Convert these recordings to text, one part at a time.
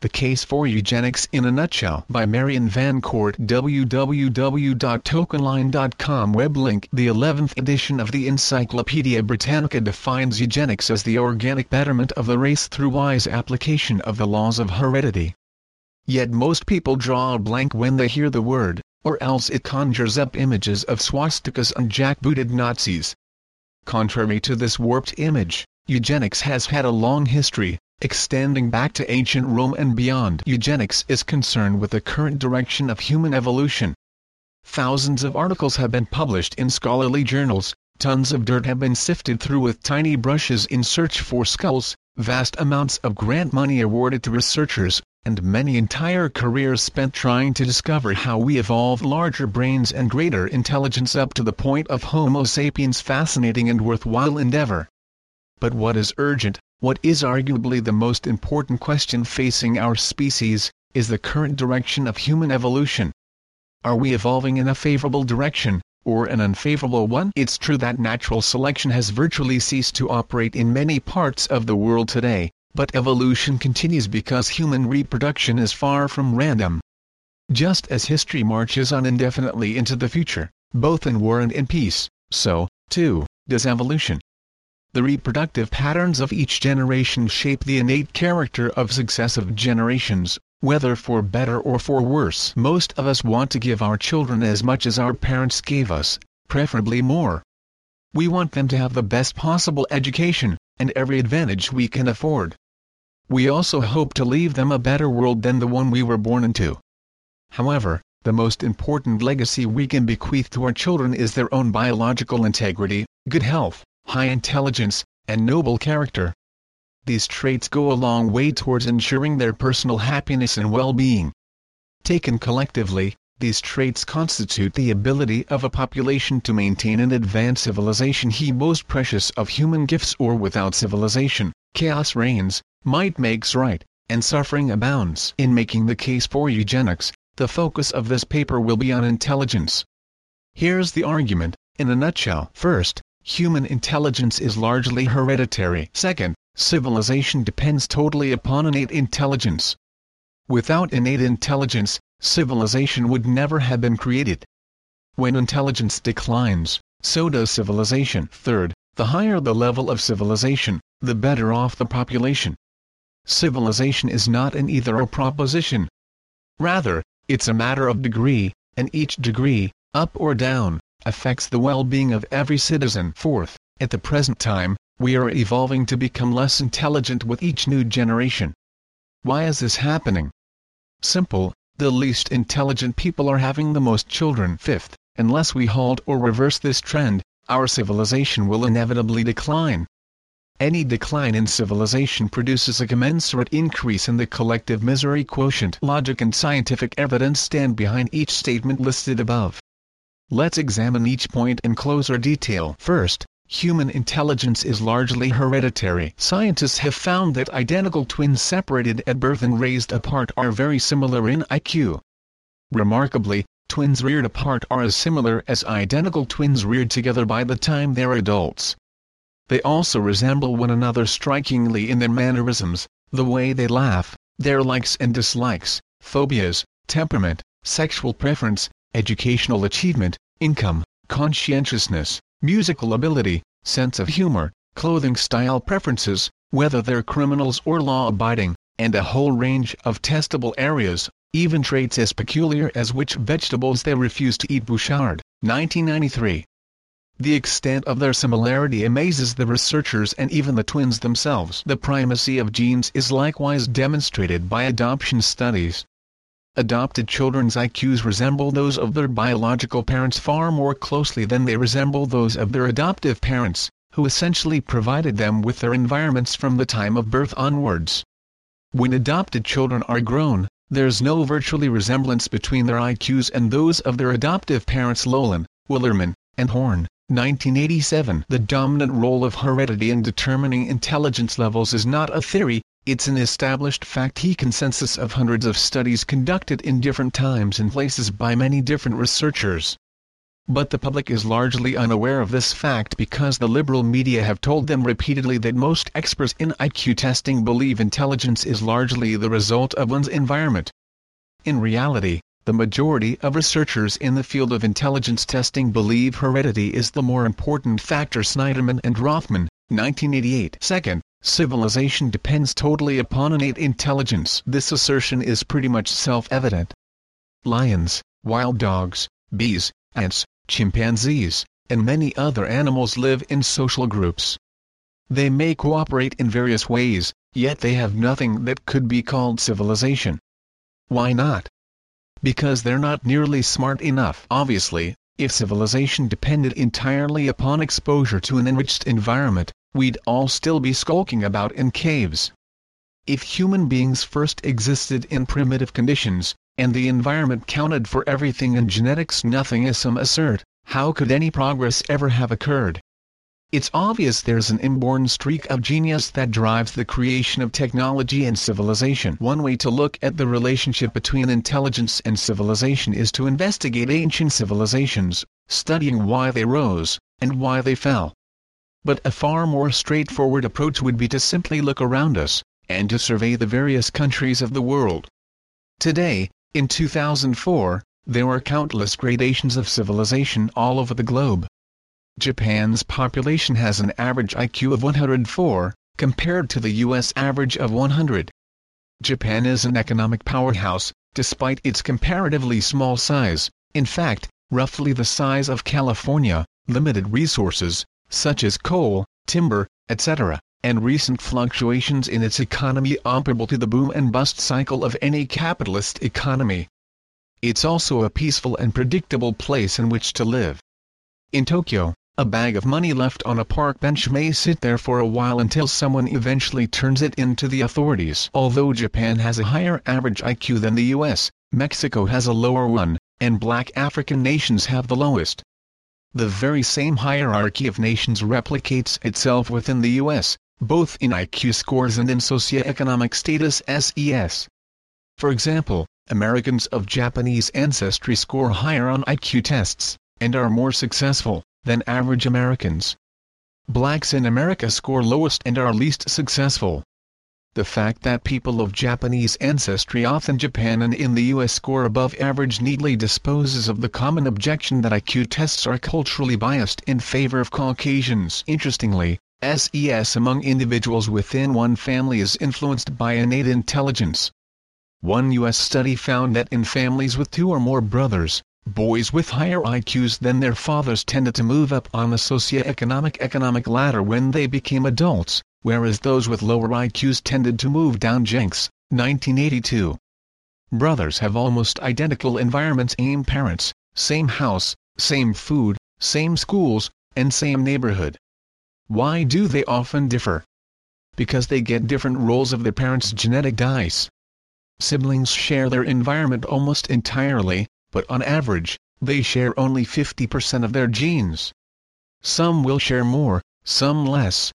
The Case for Eugenics in a Nutshell by Marion Van Court www.tokenline.com web link The 11th edition of the Encyclopaedia Britannica defines eugenics as the organic betterment of the race through wise application of the laws of heredity. Yet most people draw a blank when they hear the word, or else it conjures up images of swastikas and jackbooted Nazis. Contrary to this warped image, eugenics has had a long history, extending back to ancient Rome and beyond. Eugenics is concerned with the current direction of human evolution. Thousands of articles have been published in scholarly journals, tons of dirt have been sifted through with tiny brushes in search for skulls, vast amounts of grant money awarded to researchers, and many entire careers spent trying to discover how we evolved larger brains and greater intelligence up to the point of Homo sapiens fascinating and worthwhile endeavor. But what is urgent, what is arguably the most important question facing our species, is the current direction of human evolution. Are we evolving in a favorable direction, or an unfavorable one? It's true that natural selection has virtually ceased to operate in many parts of the world today, but evolution continues because human reproduction is far from random. Just as history marches on indefinitely into the future, both in war and in peace, so, too, does evolution. The reproductive patterns of each generation shape the innate character of successive generations, whether for better or for worse. Most of us want to give our children as much as our parents gave us, preferably more. We want them to have the best possible education, and every advantage we can afford. We also hope to leave them a better world than the one we were born into. However, the most important legacy we can bequeath to our children is their own biological integrity, good health, high intelligence, and noble character. These traits go a long way towards ensuring their personal happiness and well-being. Taken collectively, these traits constitute the ability of a population to maintain and advance civilization he most precious of human gifts or without civilization, chaos reigns, might makes right, and suffering abounds. In making the case for eugenics, the focus of this paper will be on intelligence. Here's the argument, in a nutshell. First, human intelligence is largely hereditary. Second, civilization depends totally upon innate intelligence. Without innate intelligence, civilization would never have been created. When intelligence declines, so does civilization. Third, the higher the level of civilization, the better off the population. Civilization is not an either-or proposition. Rather, it's a matter of degree, and each degree, up or down, affects the well-being of every citizen. Fourth, at the present time, we are evolving to become less intelligent with each new generation. Why is this happening? Simple, the least intelligent people are having the most children. Fifth, unless we halt or reverse this trend, our civilization will inevitably decline. Any decline in civilization produces a commensurate increase in the collective misery quotient. Logic and scientific evidence stand behind each statement listed above. Let's examine each point in closer detail. First, human intelligence is largely hereditary. Scientists have found that identical twins separated at birth and raised apart are very similar in IQ. Remarkably, twins reared apart are as similar as identical twins reared together by the time they're adults. They also resemble one another strikingly in their mannerisms, the way they laugh, their likes and dislikes, phobias, temperament, sexual preference, educational achievement, income, conscientiousness, musical ability, sense of humor, clothing style preferences, whether they're criminals or law-abiding, and a whole range of testable areas, even traits as peculiar as which vegetables they refuse to eat Bouchard, 1993. The extent of their similarity amazes the researchers and even the twins themselves. The primacy of genes is likewise demonstrated by adoption studies, adopted children's IQs resemble those of their biological parents far more closely than they resemble those of their adoptive parents, who essentially provided them with their environments from the time of birth onwards. When adopted children are grown, there's no virtually resemblance between their IQs and those of their adoptive parents Loehlin, Willerman, and Horn. 1987 The dominant role of heredity in determining intelligence levels is not a theory, it's an established fact he consensus of hundreds of studies conducted in different times and places by many different researchers. but the public is largely unaware of this fact because the liberal media have told them repeatedly that most experts in IQ testing believe intelligence is largely the result of one's environment. In reality, the majority of researchers in the field of intelligence testing believe heredity is the more important factor Snyderman and Rothman, 1988. Second, civilization depends totally upon innate intelligence. This assertion is pretty much self-evident. Lions, wild dogs, bees, ants, chimpanzees, and many other animals live in social groups. They may cooperate in various ways, yet they have nothing that could be called civilization. Why not? Because they're not nearly smart enough. Obviously, if civilization depended entirely upon exposure to an enriched environment, we'd all still be skulking about in caves. If human beings first existed in primitive conditions, and the environment counted for everything and genetics nothing as some assert, how could any progress ever have occurred? It's obvious there's an inborn streak of genius that drives the creation of technology and civilization. One way to look at the relationship between intelligence and civilization is to investigate ancient civilizations, studying why they rose, and why they fell. But a far more straightforward approach would be to simply look around us, and to survey the various countries of the world. Today, in 2004, there are countless gradations of civilization all over the globe. Japan's population has an average IQ of 104, compared to the U.S. average of 100. Japan is an economic powerhouse, despite its comparatively small size, in fact, roughly the size of California, limited resources, such as coal, timber, etc and recent fluctuations in its economy comparable to the boom and bust cycle of any capitalist economy. It's also a peaceful and predictable place in which to live. In Tokyo, a bag of money left on a park bench may sit there for a while until someone eventually turns it into the authorities. Although Japan has a higher average IQ than the US, Mexico has a lower one, and black African nations have the lowest. The very same hierarchy of nations replicates itself within the US, both in IQ scores and in socioeconomic status SES. For example, Americans of Japanese ancestry score higher on IQ tests, and are more successful, than average Americans. Blacks in America score lowest and are least successful. The fact that people of Japanese ancestry often Japan and in the US score above average neatly disposes of the common objection that IQ tests are culturally biased in favor of Caucasians. Interestingly, SES among individuals within one family is influenced by innate intelligence. One U.S. study found that in families with two or more brothers, boys with higher IQs than their fathers tended to move up on the socioeconomic economic ladder when they became adults, whereas those with lower IQs tended to move down Jencks, 1982. Brothers have almost identical environments same parents, same house, same food, same schools, and same neighborhood. Why do they often differ? Because they get different rolls of their parents' genetic dice. Siblings share their environment almost entirely, but on average, they share only 50% of their genes. Some will share more, some less.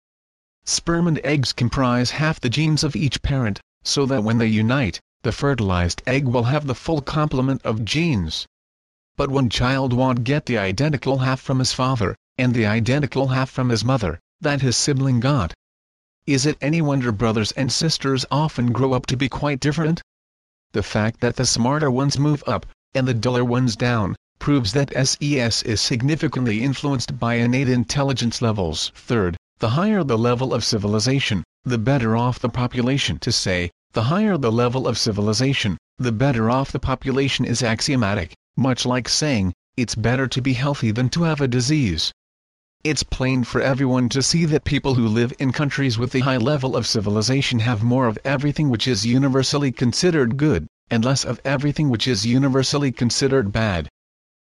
Sperm and eggs comprise half the genes of each parent, so that when they unite, the fertilized egg will have the full complement of genes. But one child won't get the identical half from his father, and the identical half from his mother, that his sibling got. Is it any wonder brothers and sisters often grow up to be quite different? The fact that the smarter ones move up, and the duller ones down, proves that SES is significantly influenced by innate intelligence levels. Third, the higher the level of civilization, the better off the population. To say, the higher the level of civilization, the better off the population is axiomatic, much like saying, it's better to be healthy than to have a disease. It's plain for everyone to see that people who live in countries with a high level of civilization have more of everything which is universally considered good, and less of everything which is universally considered bad.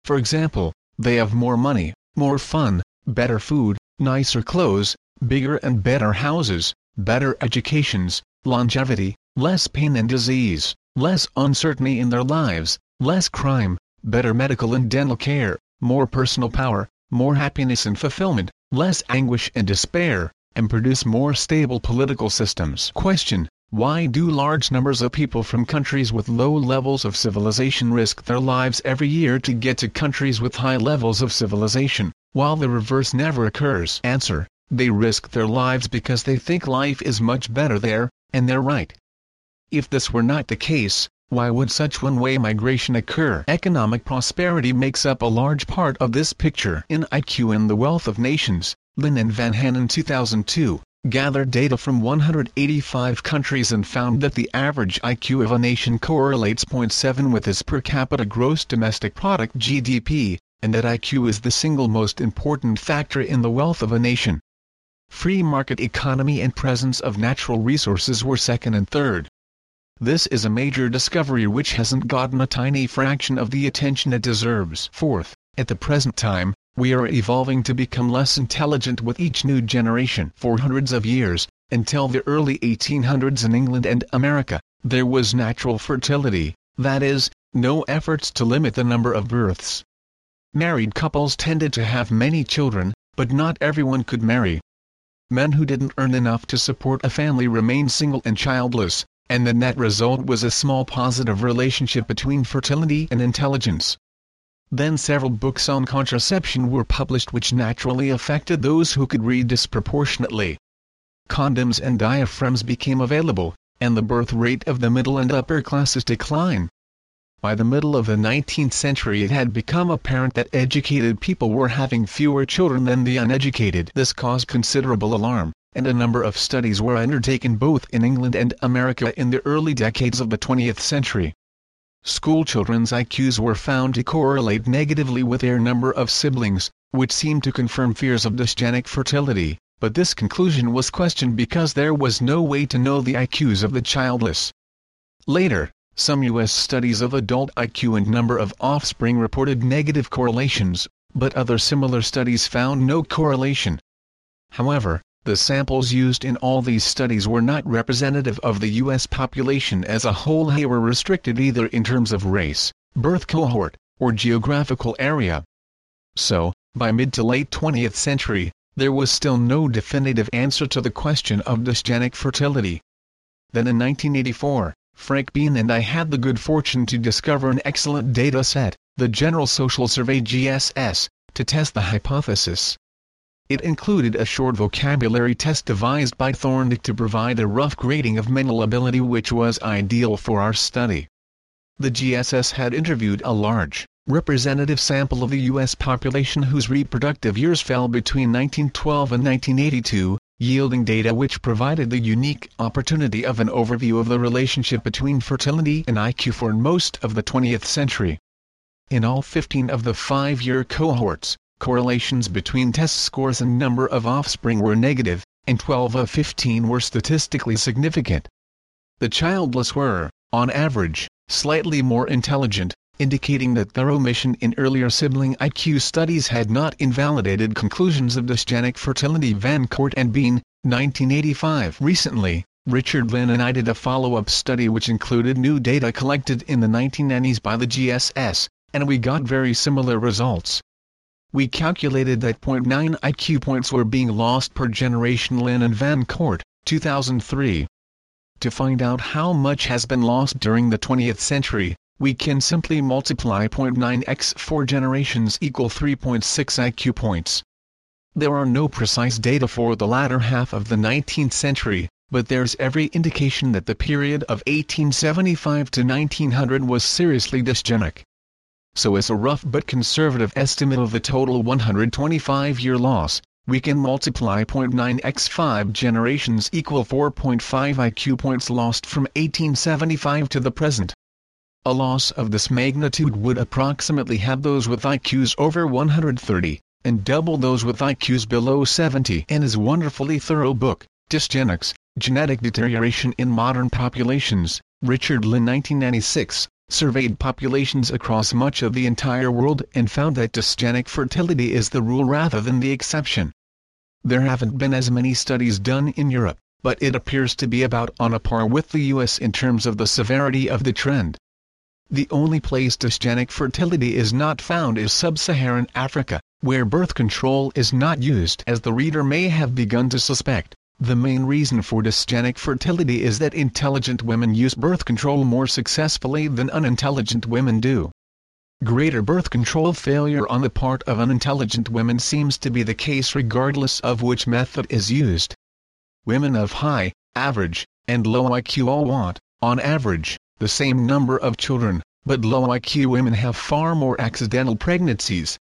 For example, they have more money, more fun, better food, nicer clothes, bigger and better houses, better educations, longevity, less pain and disease, less uncertainty in their lives, less crime, better medical and dental care, more personal power, more happiness and fulfillment, less anguish and despair, and produce more stable political systems. Question. Why do large numbers of people from countries with low levels of civilization risk their lives every year to get to countries with high levels of civilization, while the reverse never occurs? Answer. They risk their lives because they think life is much better there, and they're right. If this were not the case, why would such one-way migration occur? Economic prosperity makes up a large part of this picture. In IQ and the Wealth of Nations, Lynn and Vanhanen 2002, gathered data from 185 countries and found that the average IQ of a nation correlates 0.7 with its per capita gross domestic product GDP, and that IQ is the single most important factor in the wealth of a nation. Free market economy and presence of natural resources were second and third. This is a major discovery which hasn't gotten a tiny fraction of the attention it deserves. Fourth, at the present time, we are evolving to become less intelligent with each new generation. For hundreds of years, until the early 1800s in England and America, there was natural fertility, that is, no efforts to limit the number of births. Married couples tended to have many children, but not everyone could marry. Men who didn't earn enough to support a family remained single and childless, and the net result was a small positive relationship between fertility and intelligence. Then several books on contraception were published which naturally affected those who could read disproportionately. Condoms and diaphragms became available, and the birth rate of the middle and upper classes declined. By the middle of the 19th century it had become apparent that educated people were having fewer children than the uneducated. This caused considerable alarm, and a number of studies were undertaken both in England and America in the early decades of the 20th century schoolchildren's IQs were found to correlate negatively with their number of siblings, which seemed to confirm fears of dysgenic fertility, but this conclusion was questioned because there was no way to know the IQs of the childless. Later, some U.S. studies of adult IQ and number of offspring reported negative correlations, but other similar studies found no correlation. However, the samples used in all these studies were not representative of the U.S. population as a whole they were restricted either in terms of race, birth cohort, or geographical area. So, by mid to late 20th century, there was still no definitive answer to the question of dysgenic fertility. Then in 1984, Frank Bean and I had the good fortune to discover an excellent data set, the General Social Survey GSS, to test the hypothesis. It included a short vocabulary test devised by Thorndike to provide a rough grading of mental ability which was ideal for our study. The GSS had interviewed a large, representative sample of the U.S. population whose reproductive years fell between 1912 and 1982, yielding data which provided the unique opportunity of an overview of the relationship between fertility and IQ for most of the 20th century. In all 15 of the five-year cohorts, correlations between test scores and number of offspring were negative, and 12 of 15 were statistically significant. The childless were, on average, slightly more intelligent, indicating that their omission in earlier sibling IQ studies had not invalidated conclusions of dysgenic fertility Van Court and Bean, 1985. Recently, Richard I did a follow-up study which included new data collected in the 1990s by the GSS, and we got very similar results. We calculated that 0.9 IQ points were being lost per generation and Van Court, 2003. To find out how much has been lost during the 20th century, we can simply multiply 0.9 x 4 generations equal 3.6 IQ points. There are no precise data for the latter half of the 19th century, but there's every indication that the period of 1875 to 1900 was seriously dysgenic so as a rough but conservative estimate of the total 125-year loss, we can multiply 0.9 x 5 generations equal 4.5 IQ points lost from 1875 to the present. A loss of this magnitude would approximately have those with IQs over 130, and double those with IQs below 70. In his wonderfully thorough book, Dysgenics, Genetic Deterioration in Modern Populations, Richard Lynn 1996, surveyed populations across much of the entire world and found that dysgenic fertility is the rule rather than the exception. There haven't been as many studies done in Europe, but it appears to be about on a par with the US in terms of the severity of the trend. The only place dysgenic fertility is not found is sub-Saharan Africa, where birth control is not used as the reader may have begun to suspect, The main reason for dysgenic fertility is that intelligent women use birth control more successfully than unintelligent women do. Greater birth control failure on the part of unintelligent women seems to be the case regardless of which method is used. Women of high, average, and low IQ all want, on average, the same number of children, but low IQ women have far more accidental pregnancies.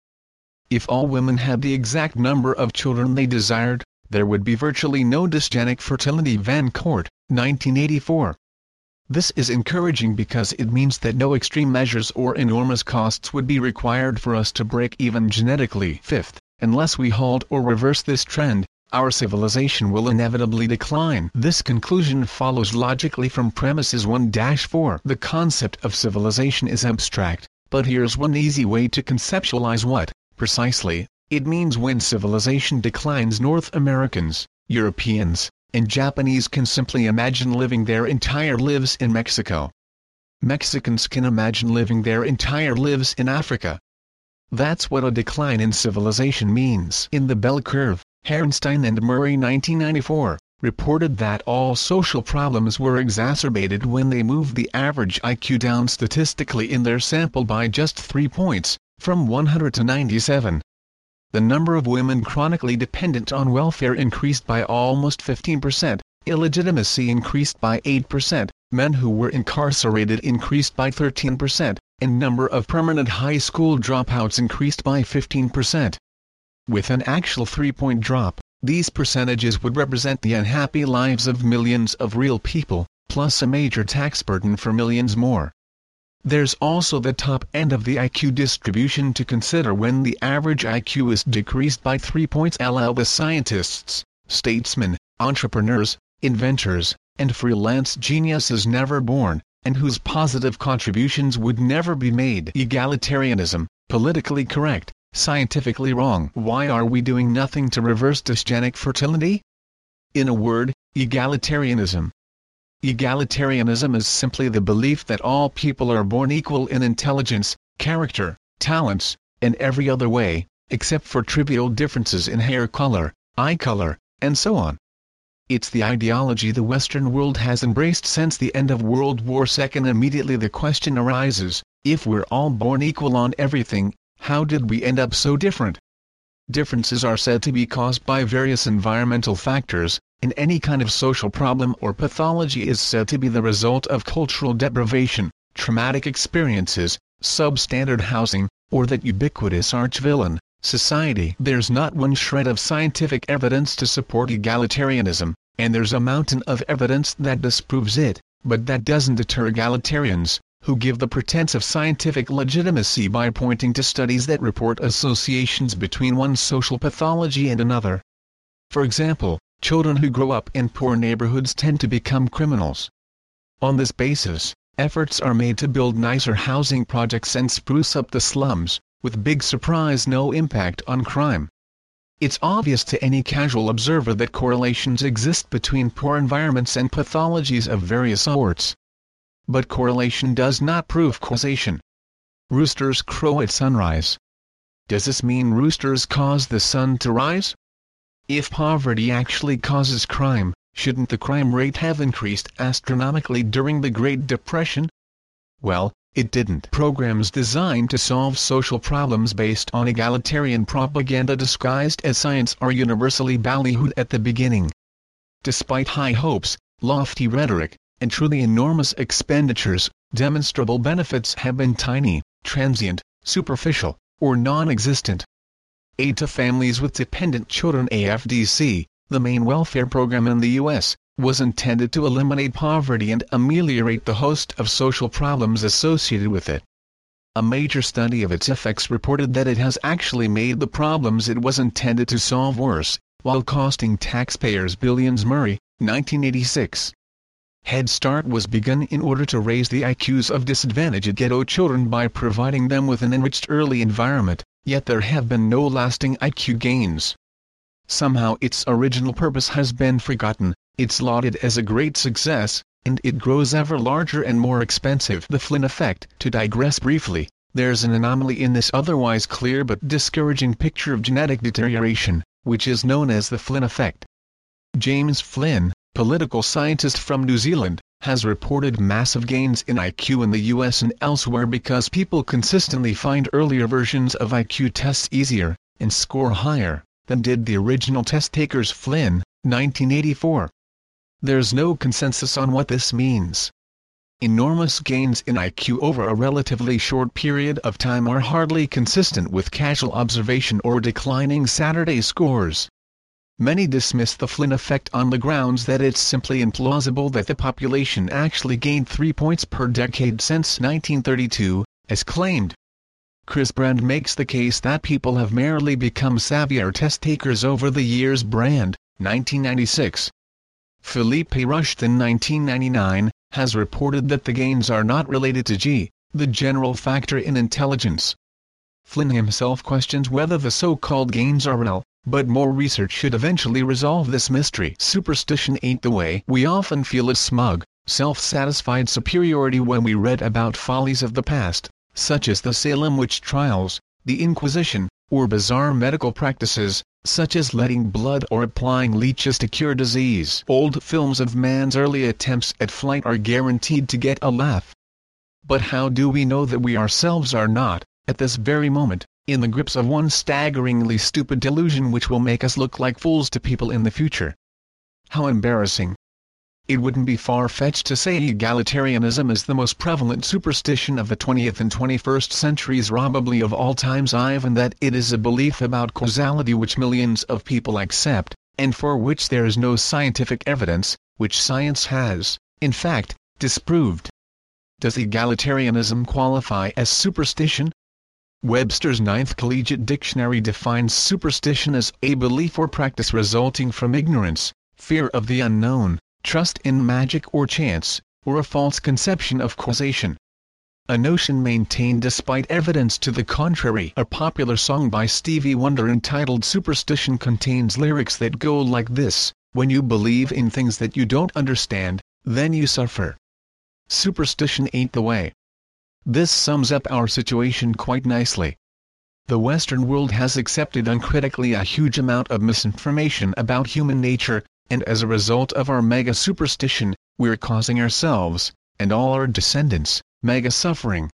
If all women had the exact number of children they desired, there would be virtually no dysgenic fertility Van Court, 1984. This is encouraging because it means that no extreme measures or enormous costs would be required for us to break even genetically. Fifth, unless we halt or reverse this trend, our civilization will inevitably decline. This conclusion follows logically from premises 1-4. The concept of civilization is abstract, but here's one easy way to conceptualize what, precisely, it means when civilization declines North Americans, Europeans, and Japanese can simply imagine living their entire lives in Mexico. Mexicans can imagine living their entire lives in Africa. That's what a decline in civilization means. In the bell curve, Herrnstein and Murray 1994, reported that all social problems were exacerbated when they moved the average IQ down statistically in their sample by just 3 points, from 100 to 97 the number of women chronically dependent on welfare increased by almost 15%, illegitimacy increased by 8%, men who were incarcerated increased by 13%, and number of permanent high school dropouts increased by 15%. With an actual three-point drop, these percentages would represent the unhappy lives of millions of real people, plus a major tax burden for millions more. There's also the top end of the IQ distribution to consider when the average IQ is decreased by 3 points allow the scientists, statesmen, entrepreneurs, inventors, and freelance geniuses never born, and whose positive contributions would never be made. Egalitarianism, politically correct, scientifically wrong. Why are we doing nothing to reverse dysgenic fertility? In a word, egalitarianism, Egalitarianism is simply the belief that all people are born equal in intelligence, character, talents, and every other way, except for trivial differences in hair color, eye color, and so on. It's the ideology the Western world has embraced since the end of World War II. Immediately the question arises, if we're all born equal on everything, how did we end up so different? Differences are said to be caused by various environmental factors, and any kind of social problem or pathology is said to be the result of cultural deprivation, traumatic experiences, substandard housing, or that ubiquitous arch-villain, society. There's not one shred of scientific evidence to support egalitarianism, and there's a mountain of evidence that disproves it, but that doesn't deter egalitarians, who give the pretense of scientific legitimacy by pointing to studies that report associations between one social pathology and another. For example, children who grow up in poor neighborhoods tend to become criminals. On this basis, efforts are made to build nicer housing projects and spruce up the slums, with big surprise no impact on crime. It's obvious to any casual observer that correlations exist between poor environments and pathologies of various sorts. But correlation does not prove causation. Roosters crow at sunrise. Does this mean roosters cause the sun to rise? If poverty actually causes crime, shouldn't the crime rate have increased astronomically during the Great Depression? Well, it didn't. Programs designed to solve social problems based on egalitarian propaganda disguised as science are universally ballyhooed at the beginning. Despite high hopes, lofty rhetoric, and truly enormous expenditures, demonstrable benefits have been tiny, transient, superficial, or non-existent. Aid to Families with Dependent Children AFDC, the main welfare program in the U.S., was intended to eliminate poverty and ameliorate the host of social problems associated with it. A major study of its effects reported that it has actually made the problems it was intended to solve worse, while costing taxpayers billions. Murray, 1986. Head Start was begun in order to raise the IQs of disadvantaged ghetto children by providing them with an enriched early environment, yet there have been no lasting IQ gains. Somehow its original purpose has been forgotten, it's lauded as a great success, and it grows ever larger and more expensive. The Flynn effect. To digress briefly, there's an anomaly in this otherwise clear but discouraging picture of genetic deterioration, which is known as the Flynn effect. James Flynn, political scientist from New Zealand, has reported massive gains in IQ in the US and elsewhere because people consistently find earlier versions of IQ tests easier, and score higher, than did the original test takers Flynn, 1984. There's no consensus on what this means. Enormous gains in IQ over a relatively short period of time are hardly consistent with casual observation or declining Saturday scores. Many dismiss the Flynn effect on the grounds that it's simply implausible that the population actually gained 3 points per decade since 1932, as claimed. Chris Brand makes the case that people have merely become savvier test takers over the years Brand, 1996. Philippe Rushton 1999, has reported that the gains are not related to G, the general factor in intelligence. Flynn himself questions whether the so-called gains are real, but more research should eventually resolve this mystery. Superstition ain't the way. We often feel a smug, self-satisfied superiority when we read about follies of the past, such as the Salem witch trials, the Inquisition, or bizarre medical practices, such as letting blood or applying leeches to cure disease. Old films of man's early attempts at flight are guaranteed to get a laugh. But how do we know that we ourselves are not, at this very moment, in the grips of one staggeringly stupid delusion which will make us look like fools to people in the future. How embarrassing. It wouldn't be far-fetched to say egalitarianism is the most prevalent superstition of the 20th and 21st centuries probably of all times even that it is a belief about causality which millions of people accept, and for which there is no scientific evidence, which science has, in fact, disproved. Does egalitarianism qualify as superstition? Webster's Ninth Collegiate Dictionary defines superstition as a belief or practice resulting from ignorance, fear of the unknown, trust in magic or chance, or a false conception of causation. A notion maintained despite evidence to the contrary. A popular song by Stevie Wonder entitled Superstition contains lyrics that go like this, When you believe in things that you don't understand, then you suffer. Superstition ain't the way. This sums up our situation quite nicely. The Western world has accepted uncritically a huge amount of misinformation about human nature, and as a result of our mega superstition, we're causing ourselves, and all our descendants, mega suffering.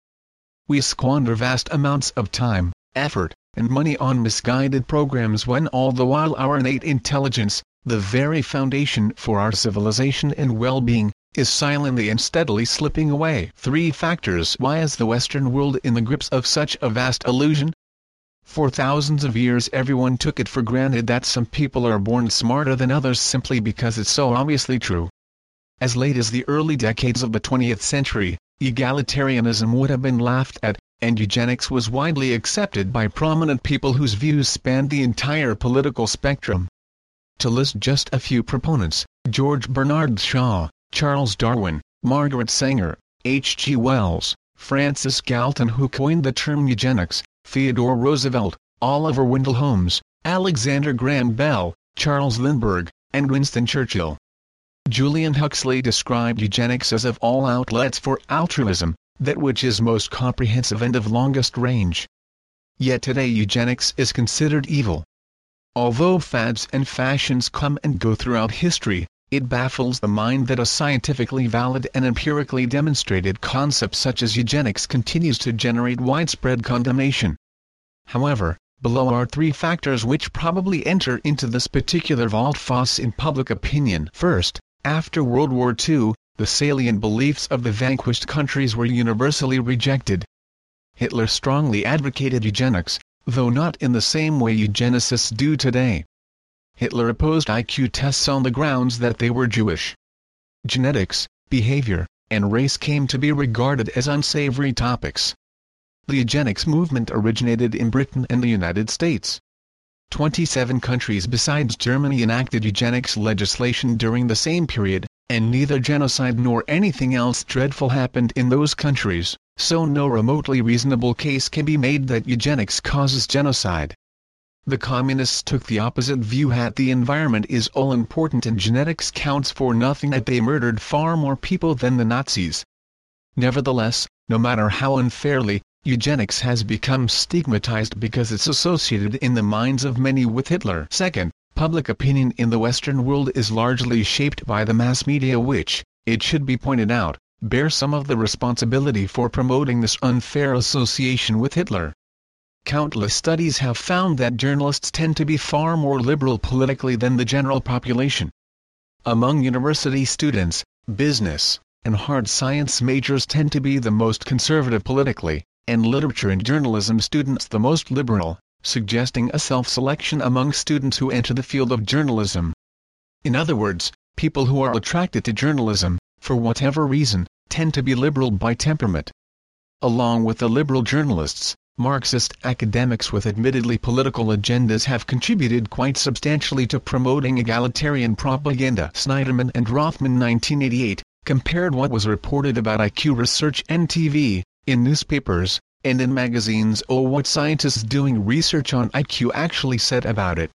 We squander vast amounts of time, effort, and money on misguided programs when all the while our innate intelligence, the very foundation for our civilization and well-being, is silently and steadily slipping away. Three factors Why is the Western world in the grips of such a vast illusion? For thousands of years everyone took it for granted that some people are born smarter than others simply because it's so obviously true. As late as the early decades of the 20th century, egalitarianism would have been laughed at, and eugenics was widely accepted by prominent people whose views spanned the entire political spectrum. To list just a few proponents, George Bernard Shaw, Charles Darwin, Margaret Sanger, H. G. Wells, Francis Galton who coined the term eugenics, Theodore Roosevelt, Oliver Wendell Holmes, Alexander Graham Bell, Charles Lindbergh, and Winston Churchill. Julian Huxley described eugenics as of all outlets for altruism, that which is most comprehensive and of longest range. Yet today eugenics is considered evil. Although fads and fashions come and go throughout history, it baffles the mind that a scientifically valid and empirically demonstrated concept such as eugenics continues to generate widespread condemnation. However, below are three factors which probably enter into this particular volte-face in public opinion. First, after World War II, the salient beliefs of the vanquished countries were universally rejected. Hitler strongly advocated eugenics, though not in the same way eugenicists do today. Hitler opposed IQ tests on the grounds that they were Jewish. Genetics, behavior, and race came to be regarded as unsavory topics. The eugenics movement originated in Britain and the United States. 27 countries besides Germany enacted eugenics legislation during the same period, and neither genocide nor anything else dreadful happened in those countries, so no remotely reasonable case can be made that eugenics causes genocide. The communists took the opposite view that the environment is all important and genetics counts for nothing that they murdered far more people than the Nazis. Nevertheless, no matter how unfairly, eugenics has become stigmatized because it's associated in the minds of many with Hitler. Second, public opinion in the Western world is largely shaped by the mass media which, it should be pointed out, bear some of the responsibility for promoting this unfair association with Hitler. Countless studies have found that journalists tend to be far more liberal politically than the general population. Among university students, business, and hard science majors tend to be the most conservative politically, and literature and journalism students the most liberal, suggesting a self-selection among students who enter the field of journalism. In other words, people who are attracted to journalism, for whatever reason, tend to be liberal by temperament. Along with the liberal journalists, Marxist academics with admittedly political agendas have contributed quite substantially to promoting egalitarian propaganda. Snyderman and Rothman 1988 compared what was reported about IQ research and TV, in newspapers, and in magazines or what scientists doing research on IQ actually said about it.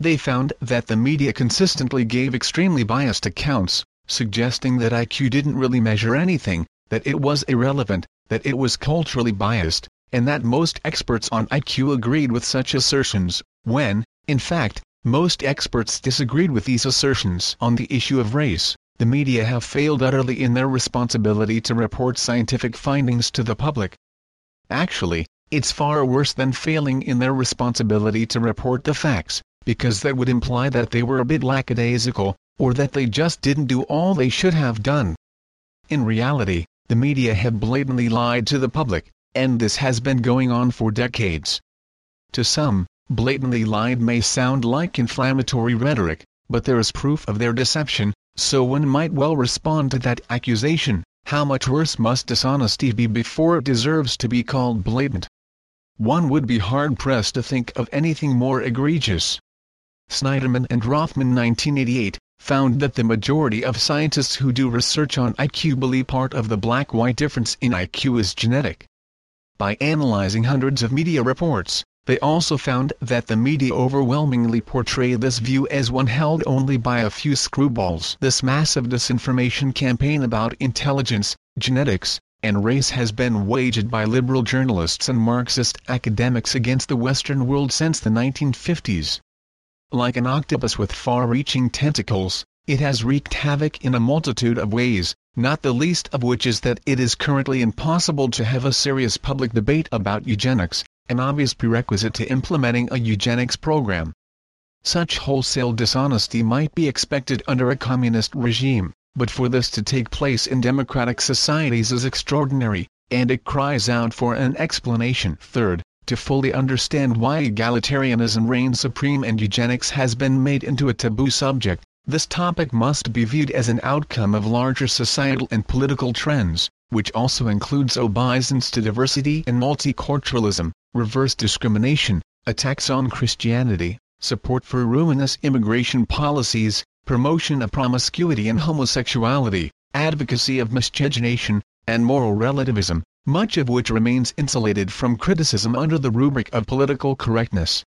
They found that the media consistently gave extremely biased accounts, suggesting that IQ didn't really measure anything, that it was irrelevant, that it was culturally biased, and that most experts on IQ agreed with such assertions, when, in fact, most experts disagreed with these assertions on the issue of race the media have failed utterly in their responsibility to report scientific findings to the public. Actually, it's far worse than failing in their responsibility to report the facts, because that would imply that they were a bit lackadaisical, or that they just didn't do all they should have done. In reality, the media have blatantly lied to the public, and this has been going on for decades. To some, blatantly lied may sound like inflammatory rhetoric, but there is proof of their deception, so one might well respond to that accusation, how much worse must dishonesty be before it deserves to be called blatant? One would be hard-pressed to think of anything more egregious. Snyderman and Rothman 1988 found that the majority of scientists who do research on IQ believe part of the black-white difference in IQ is genetic. By analyzing hundreds of media reports, they also found that the media overwhelmingly portray this view as one held only by a few screwballs. This massive disinformation campaign about intelligence, genetics, and race has been waged by liberal journalists and Marxist academics against the Western world since the 1950s. Like an octopus with far-reaching tentacles, it has wreaked havoc in a multitude of ways, not the least of which is that it is currently impossible to have a serious public debate about eugenics, an obvious prerequisite to implementing a eugenics program. Such wholesale dishonesty might be expected under a communist regime, but for this to take place in democratic societies is extraordinary, and it cries out for an explanation. Third, to fully understand why egalitarianism reigns supreme and eugenics has been made into a taboo subject, this topic must be viewed as an outcome of larger societal and political trends, which also includes obeisance to diversity and multiculturalism, reverse discrimination, attacks on Christianity, support for ruinous immigration policies, promotion of promiscuity and homosexuality, advocacy of miscegenation, and moral relativism, much of which remains insulated from criticism under the rubric of political correctness.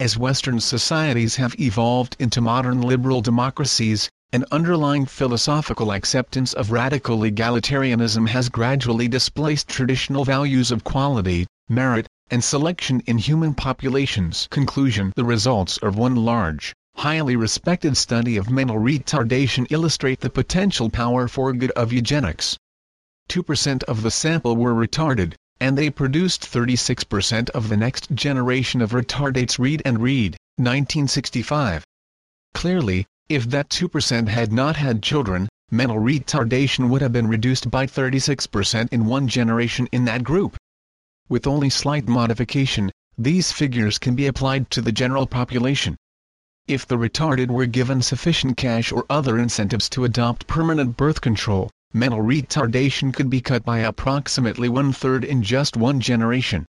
As Western societies have evolved into modern liberal democracies, an underlying philosophical acceptance of radical egalitarianism has gradually displaced traditional values of quality, merit, and selection in human populations. Conclusion The results of one large, highly respected study of mental retardation illustrate the potential power for good of eugenics. 2% of the sample were retarded, and they produced 36% of the next generation of retardates Reed and Reed, 1965. Clearly, if that 2% had not had children, mental retardation would have been reduced by 36% in one generation in that group. With only slight modification, these figures can be applied to the general population. If the retarded were given sufficient cash or other incentives to adopt permanent birth control, mental retardation could be cut by approximately one-third in just one generation.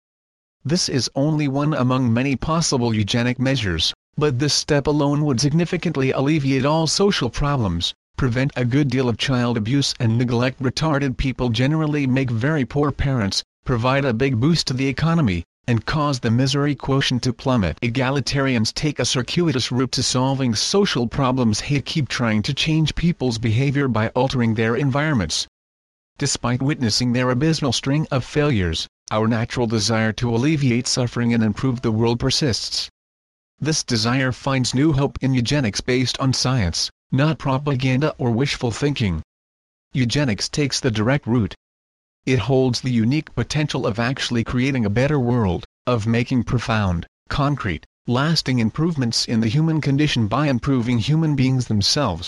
This is only one among many possible eugenic measures, but this step alone would significantly alleviate all social problems, prevent a good deal of child abuse and neglect retarded people generally make very poor parents, provide a big boost to the economy, and cause the misery quotient to plummet. Egalitarians take a circuitous route to solving social problems they keep trying to change people's behavior by altering their environments. Despite witnessing their abysmal string of failures, our natural desire to alleviate suffering and improve the world persists. This desire finds new hope in eugenics based on science, not propaganda or wishful thinking. Eugenics takes the direct route. It holds the unique potential of actually creating a better world, of making profound, concrete, lasting improvements in the human condition by improving human beings themselves.